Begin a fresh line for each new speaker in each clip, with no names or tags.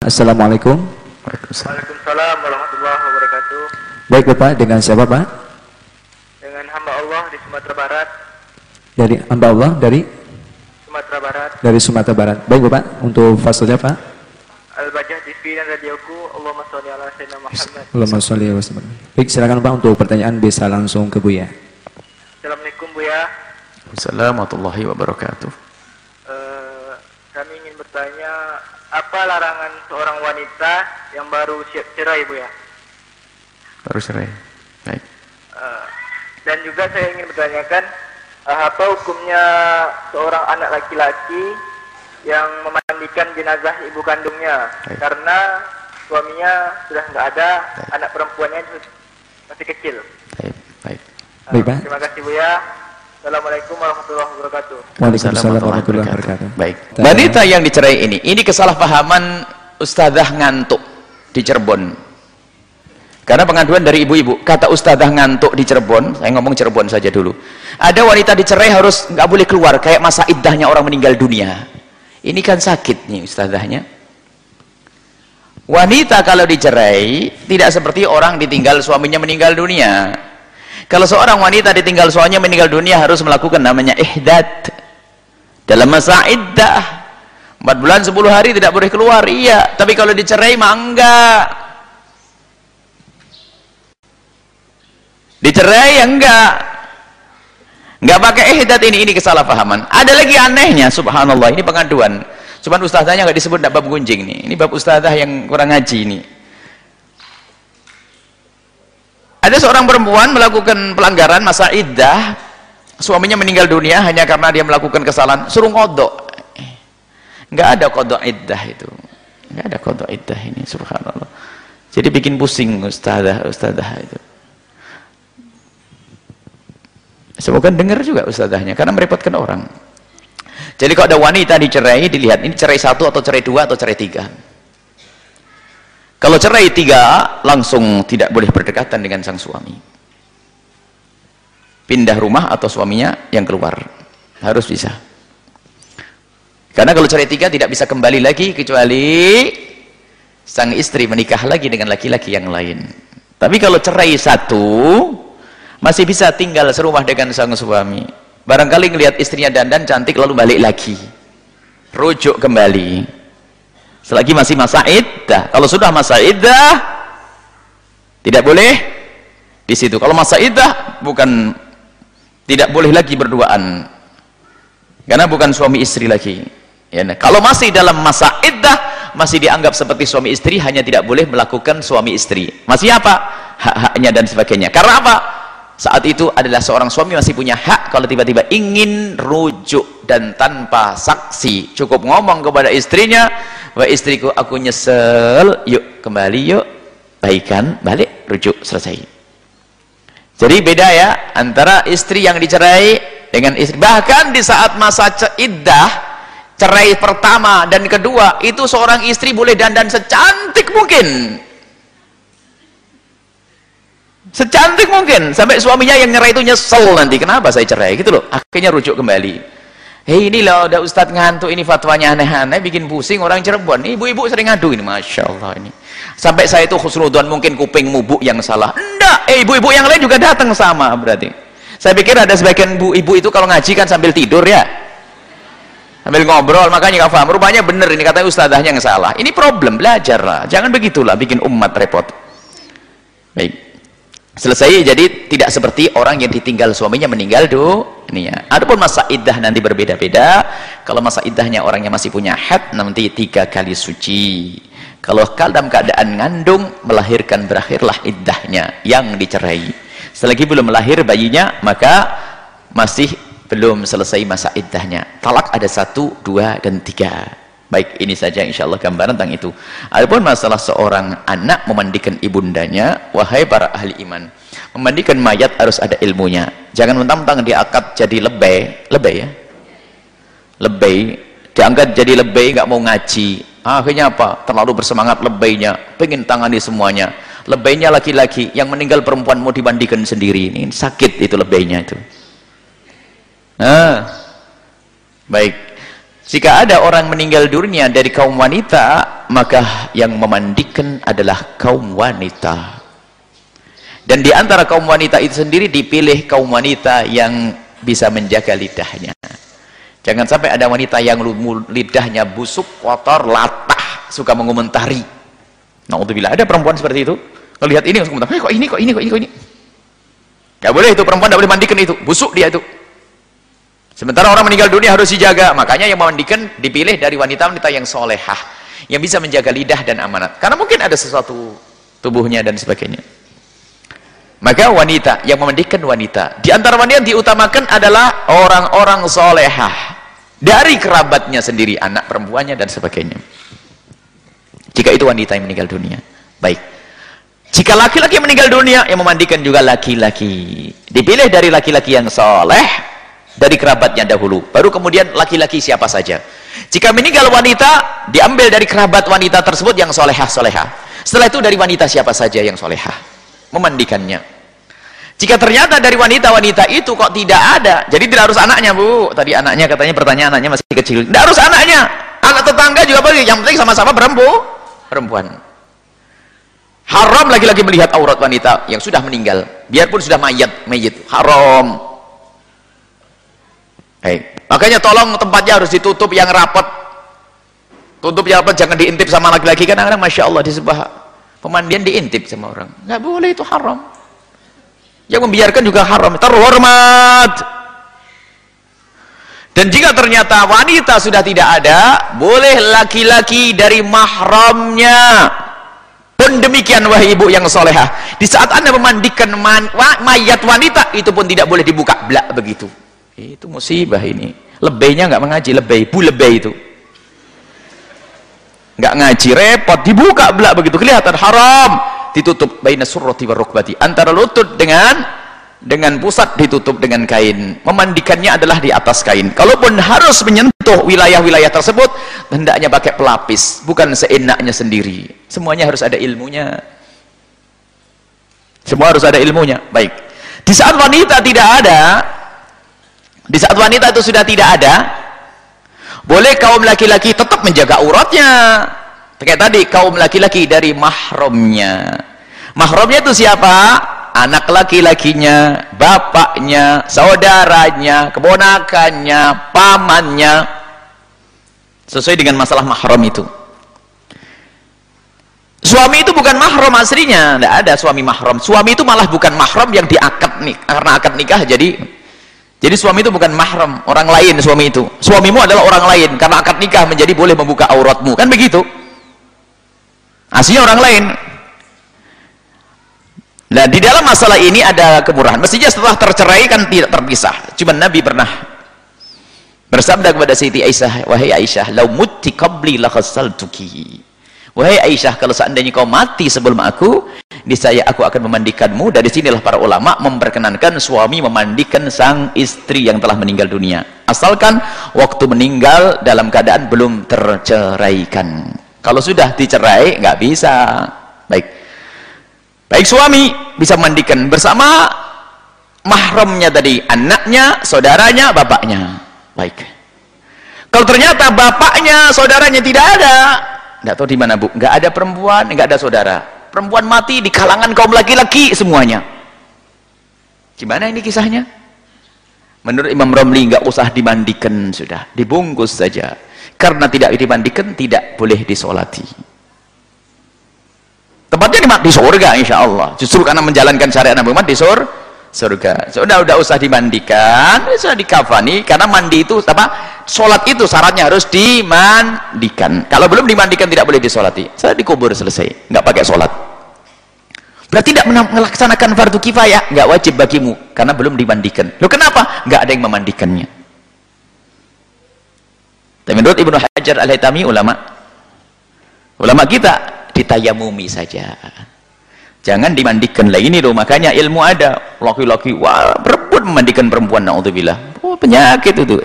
Assalamualaikum.
Waalaikumsalam warahmatullahi wabarakatuh.
Baik Bapak, dengan siapa Pak?
Dengan hamba Allah di Sumatera Barat.
Dari hamba Allah dari
Sumatera Barat.
dari Sumatera Barat. Baik Bapak, untuk fasilnya Pak.
Al-Bajah TV dan radioku. Allahumma sholli ala sayyidina Muhammad.
Allahumma sholli wa. Baik, silakan Pak untuk pertanyaan bisa langsung ke Buya.
Assalamualaikum Buya.
Assalamualaikum warahmatullahi wabarakatuh.
Eh, kami ingin bertanya apa larangan seorang wanita yang baru siap cerai Buya?
Baru cerai. Baik.
Eh, dan juga saya ingin bertanyakan eh, apa hukumnya seorang anak laki-laki yang memandikan jenazah ibu kandungnya
Baik.
karena suaminya sudah nggak ada, anak perempuannya masih kecil.
Baik. Baik.
Eh,
Baik, Pak.
Terima kasih Buya. Assalamualaikum warahmatullahi wabarakatuh.
Waalaikumsalam warahmatullahi wabarakatuh.
Baik. Wanita yang dicerai ini, ini kesalahpahaman ustazah ngantuk di Cirebon. Karena pengaduan dari ibu-ibu, kata ustazah ngantuk di Cirebon, saya ngomong Cirebon saja dulu. Ada wanita dicerai harus nggak boleh keluar, kayak masa iddahnya orang meninggal dunia. Ini kan sakit nih ustazahnya. Wanita kalau dicerai, tidak seperti orang ditinggal suaminya meninggal dunia. Kalau seorang wanita ditinggal suaminya meninggal dunia harus melakukan namanya ihdad. Dalam masa iddah. 4 bulan 10 hari tidak boleh keluar, iya. Tapi kalau dicerai mah enggak. Dicerai ya enggak. Enggak pakai ihdad ini, ini kesalahpahaman. Ada lagi anehnya, subhanallah, ini pengaduan. Cuman ustazahnya enggak disebut enggak bab gunjing nih. Ini bab ustazah yang kurang ngaji ini. Ada seorang perempuan melakukan pelanggaran masa iddah, suaminya meninggal dunia hanya karena dia melakukan kesalahan, suruh kodok. Enggak ada kodok iddah itu. Enggak ada kodok iddah ini, subhanallah. Jadi bikin pusing ustazah, ustazah itu. Semoga dengar juga ustazahnya, karena merepotkan orang. Jadi kalau ada wanita dicerai, dilihat ini cerai satu atau cerai dua atau cerai tiga. Kalau cerai tiga, langsung tidak boleh berdekatan dengan sang suami. Pindah rumah atau suaminya yang keluar. Harus bisa. Karena kalau cerai tiga tidak bisa kembali lagi kecuali sang istri menikah lagi dengan laki-laki yang lain. Tapi kalau cerai satu, masih bisa tinggal serumah dengan sang suami. Barangkali ngelihat istrinya dandan cantik lalu balik lagi. Rujuk kembali selagi masih masa iddah. Kalau sudah masa iddah tidak boleh di situ. Kalau masa iddah bukan tidak boleh lagi berduaan. Karena bukan suami istri lagi. Ya, nah, kalau masih dalam masa iddah masih dianggap seperti suami istri hanya tidak boleh melakukan suami istri. Masih apa? Hak-haknya dan sebagainya. Karena apa? Saat itu adalah seorang suami masih punya hak kalau tiba-tiba ingin rujuk dan tanpa saksi. Cukup ngomong kepada istrinya wah istriku aku nyesel. Yuk kembali yuk. Baikan. Balik rujuk selesai. Jadi beda ya antara istri yang dicerai dengan istri. Bahkan di saat masa iddah cerai pertama dan kedua itu seorang istri boleh dandan secantik mungkin. Secantik mungkin. Sampai suaminya yang nyerai itu nyesel nanti. Kenapa saya cerai? Gitu loh. Akhirnya rujuk kembali Hei ini loh udah ustadz ngantuk ini fatwanya aneh-aneh bikin pusing orang Cirebon. Ibu-ibu sering ngadu ini Masya Allah ini. Sampai saya itu khusnudon mungkin kuping mubuk yang salah. Enggak eh ibu-ibu yang lain juga datang sama berarti. Saya pikir ada sebagian ibu-ibu itu kalau ngaji kan sambil tidur ya. Sambil ngobrol makanya gak paham. Rupanya bener ini katanya ustadzahnya yang salah. Ini problem belajar lah jangan begitulah bikin umat repot. Baik selesai jadi tidak seperti orang yang ditinggal suaminya meninggal dunia adapun masa iddah nanti berbeda-beda. Kalau masa iddahnya orangnya masih punya had nanti tiga kali suci. Kalau dalam keadaan ngandung melahirkan berakhirlah iddahnya yang dicerai. Selagi belum melahir bayinya maka masih belum selesai masa iddahnya. Talak ada satu, dua, dan tiga baik ini saja insya Allah gambaran tentang itu. Adapun masalah seorang anak memandikan ibundanya wahai para ahli iman memandikan mayat harus ada ilmunya. Jangan mentang-mentang diangkat jadi lebay lebay ya? Lebay diangkat jadi lebay nggak mau ngaji. Akhirnya apa? Terlalu bersemangat lebaynya pengen tangani semuanya. Lebaynya laki-laki yang meninggal perempuan mau dimandikan sendiri. Ini sakit itu lebaynya itu. Nah baik jika ada orang meninggal dunia dari kaum wanita maka yang memandikan adalah kaum wanita. Dan di antara kaum wanita itu sendiri dipilih kaum wanita yang bisa menjaga lidahnya. Jangan sampai ada wanita yang lidahnya busuk, kotor, latah suka mengomentari. Na'udzubillah. Ada perempuan seperti itu? Melihat ini langsung eh, kok ini, kok ini, kok ini, kok ini? Gak boleh itu perempuan gak boleh mandikan itu. Busuk dia itu sementara orang meninggal dunia harus dijaga. Makanya yang memandikan dipilih dari wanita-wanita yang solehah yang bisa menjaga lidah dan amanat. Karena mungkin ada sesuatu tubuhnya dan sebagainya. Maka wanita yang memandikan wanita di antara wanita yang diutamakan adalah orang-orang solehah. Dari kerabatnya sendiri anak perempuannya dan sebagainya. Jika itu wanita yang meninggal dunia baik. Jika laki-laki meninggal dunia yang memandikan juga laki-laki. Dipilih dari laki-laki yang soleh dari kerabatnya dahulu. Baru kemudian laki-laki siapa saja. Jika meninggal wanita diambil dari kerabat wanita tersebut yang solehah solehah setelah itu dari wanita siapa saja yang solehah? Memandikannya. Jika ternyata dari wanita-wanita itu kok tidak ada jadi tidak harus anaknya bu. Tadi anaknya katanya pertanyaan anaknya masih kecil. Tidak harus anaknya. Anak tetangga juga boleh yang penting sama-sama perempuan perempuan. Haram lagi-lagi melihat aurat wanita yang sudah meninggal. Biarpun sudah mayat mayit. Haram hey. makanya tolong tempatnya harus ditutup yang rapat tutup yang rapat jangan diintip sama laki-laki kan kadang Masya Allah di sebuah pemandian diintip sama orang nggak boleh itu haram yang membiarkan juga haram terhormat dan jika ternyata wanita sudah tidak ada, boleh laki-laki dari mahramnya. Pun demikian wahai ibu yang solehah. Di saat anda memandikan man, wa, mayat wanita, itu pun tidak boleh dibuka belak begitu. Itu musibah ini. Lebihnya nggak mengaji, lebih, bu lebih itu. Nggak ngaji, repot, dibuka belak begitu. Kelihatan haram. Ditutup baina surrati wa rukbati. Antara lutut dengan dengan pusat ditutup dengan kain memandikannya adalah di atas kain kalaupun harus menyentuh wilayah-wilayah tersebut hendaknya pakai pelapis bukan seenaknya sendiri semuanya harus ada ilmunya semua harus ada ilmunya baik di saat wanita tidak ada di saat wanita itu sudah tidak ada boleh kaum laki-laki tetap menjaga uratnya kayak tadi kaum laki-laki dari mahramnya. Mahramnya itu siapa? Anak laki-lakinya, bapaknya, saudaranya, keponakannya, pamannya. Sesuai dengan masalah mahram itu. Suami itu bukan mahram aslinya. Tidak ada suami mahram. Suami itu malah bukan mahram yang diakad nih karena akad nikah jadi jadi suami itu bukan mahram orang lain suami itu suamimu adalah orang lain karena akad nikah menjadi boleh membuka auratmu kan begitu aslinya orang lain Nah, di dalam masalah ini ada kemurahan. Mestinya setelah tercerai kan tidak terpisah. Cuma Nabi pernah bersabda kepada Siti Aisyah, "Wahai Aisyah, lau mutti qabli la khassaltuki." Wahai Aisyah, kalau seandainya kau mati sebelum aku, niscaya aku akan memandikanmu. Dari sinilah para ulama memperkenankan suami memandikan sang istri yang telah meninggal dunia. Asalkan waktu meninggal dalam keadaan belum terceraikan. Kalau sudah dicerai, nggak bisa. Baik baik suami bisa mandikan bersama mahramnya tadi anaknya, saudaranya, bapaknya baik kalau ternyata bapaknya, saudaranya tidak ada tidak tahu di mana bu, nggak ada perempuan, nggak ada saudara perempuan mati di kalangan kaum laki-laki semuanya. Gimana ini kisahnya? Menurut Imam Romli nggak usah dimandikan sudah. Dibungkus saja. Karena tidak dimandikan tidak boleh disolati. Tempatnya di, di surga insya Allah. Justru karena menjalankan syariat Nabi Muhammad di sur, surga. Sudah sudah usah dimandikan sudah dikafani. Karena mandi itu apa sholat itu syaratnya harus dimandikan. Kalau belum dimandikan tidak boleh disolati. Saya dikubur selesai. Nggak pakai sholat. Berarti tidak melaksanakan fardu kifayah. Nggak wajib bagimu. Karena belum dimandikan. Lo kenapa? Nggak ada yang memandikannya. Tapi menurut Ibnu Hajar al-Haytami ulama ulama kita ditayamumi saja. Jangan dimandikan lah ini loh makanya ilmu ada. Laki-laki wah berebut memandikan perempuan na'udzubillah. Oh penyakit itu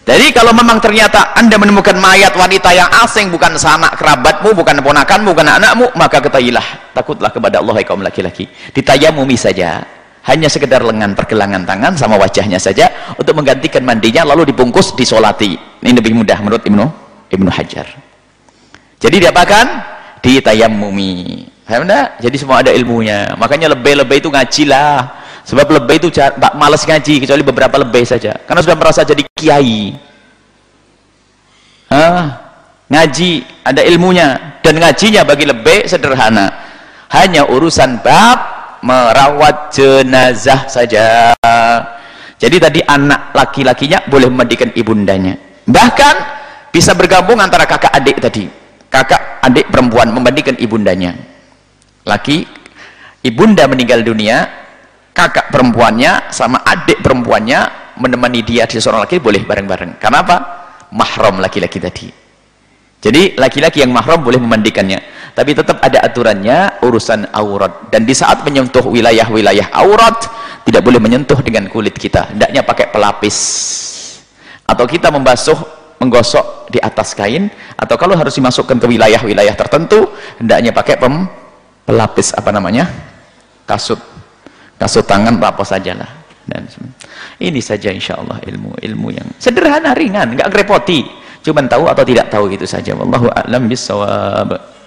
jadi kalau memang ternyata anda menemukan mayat wanita yang asing bukan sanak kerabatmu bukan ponakanmu bukan anakmu maka ketahuilah takutlah kepada Allah kaum laki-laki. Ditayamumi saja. Hanya sekedar lengan pergelangan tangan sama wajahnya saja untuk menggantikan mandinya lalu dibungkus disolati. Ini lebih mudah menurut Ibnu Ibnu Hajar. Jadi diapakan ditayamumi. Paham jadi semua ada ilmunya. Makanya lebih-lebih itu ngajilah sebab lebih itu tak malas ngaji kecuali beberapa lebih saja. Karena sudah merasa jadi kiai. Ah, ngaji ada ilmunya. Dan ngajinya bagi lebih sederhana. Hanya urusan bab merawat jenazah saja. Jadi tadi anak laki-lakinya boleh memandikan ibundanya. Bahkan bisa bergabung antara kakak adik tadi. Kakak adik perempuan memandikan ibundanya. Laki ibunda meninggal dunia kakak perempuannya sama adik perempuannya menemani dia di seorang laki boleh bareng-bareng. Karena apa? mahram laki-laki tadi. Jadi laki-laki yang mahram boleh memandikannya. Tapi tetap ada aturannya urusan aurat. Dan di saat menyentuh wilayah-wilayah aurat tidak boleh menyentuh dengan kulit kita. Hendaknya pakai pelapis. Atau kita membasuh menggosok di atas kain. Atau kalau harus dimasukkan ke wilayah-wilayah tertentu hendaknya pakai pem, pelapis apa namanya? Kasut kasut tangan apa sajalah. Dan ini saja insya Allah ilmu-ilmu yang sederhana ringan nggak ngerepoti cuman tahu atau tidak tahu gitu saja. Wallahu a'lam bisawab